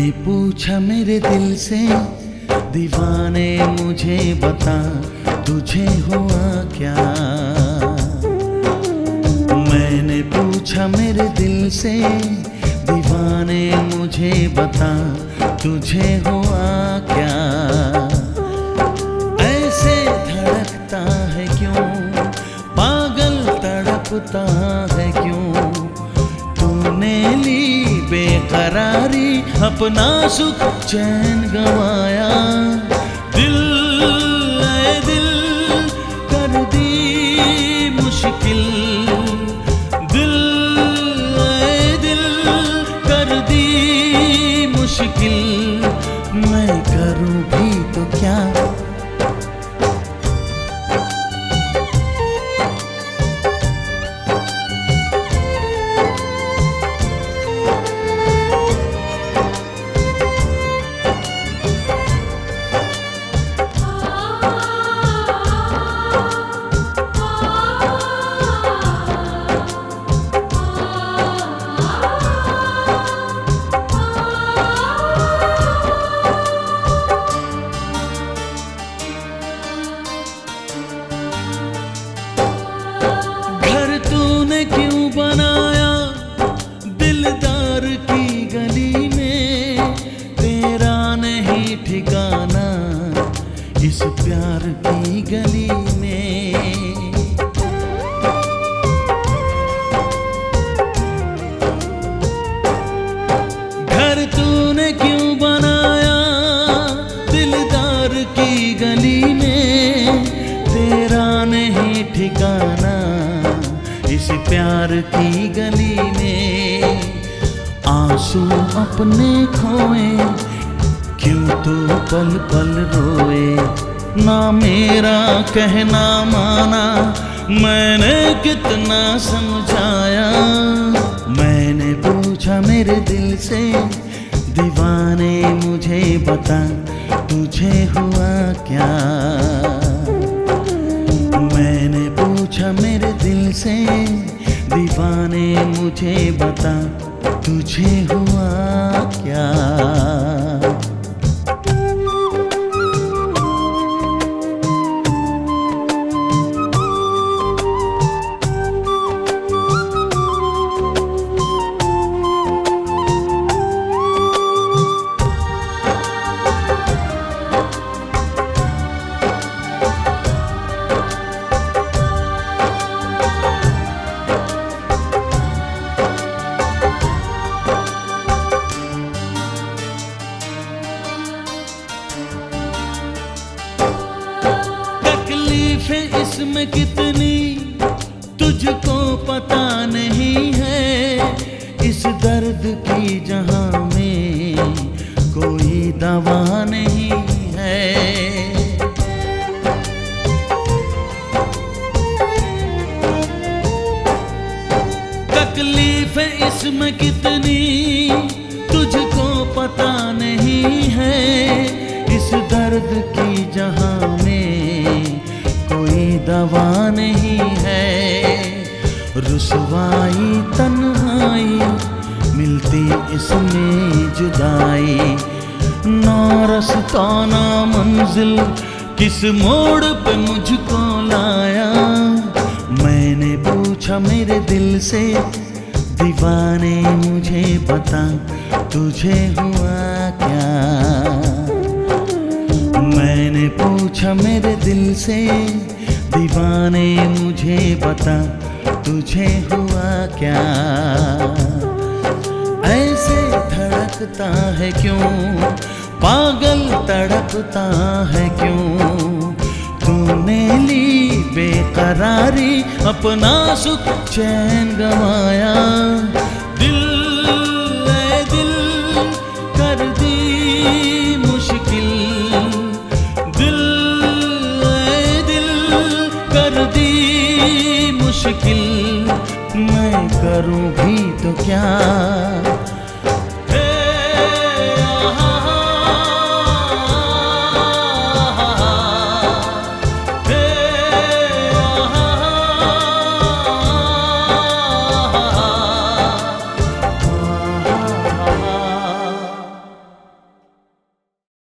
पूछा मेरे दिल से, दीवाने मुझे बता, तुझे हुआ क्या? मैंने पूछा मेरे दिल से, दीवाने मुझे बता, तुझे हुआ क्या? बेकरारी अपना सुख चैन गवाया। ठिकाना इस प्यार की गली में आँसू अपने खोए। क्यों तू पल पल रोए? ना मेरा कहना माना। मैंने कितना समझाया। मैंने पूछा मेरे दिल से, दीवाने मुझे बता, तुझे हुआ क्या? दिल दीवाने मुझे बता तुझे हुआ क्या? इसमें कितनी तुझको पता नहीं है। इस दर्द की जहाँ में कोई दवा नहीं है। तकलीफें इसमें कितनी तुझको पता नहीं है। इस दर्द की जहाँ दवा नहीं है। रुसवाई, तन्हाई, मिलती इसमें जुदाई ना रास्ता, ना मंजिल, किस मोड़ पे मुझको लाया। मैंने पूछा मेरे दिल से, दीवाने मुझे बता, तुझे हुआ क्या? मैंने पूछा मेरे दिल से दीवाने मुझे बता, तुझे हुआ क्या? ऐसे धड़कता है क्यों? पागल तड़पता है क्यों? तूने ली बेकरारी, अपना सुख चैन गवाया। मुश्किल मैं करूँ भी तो क्या?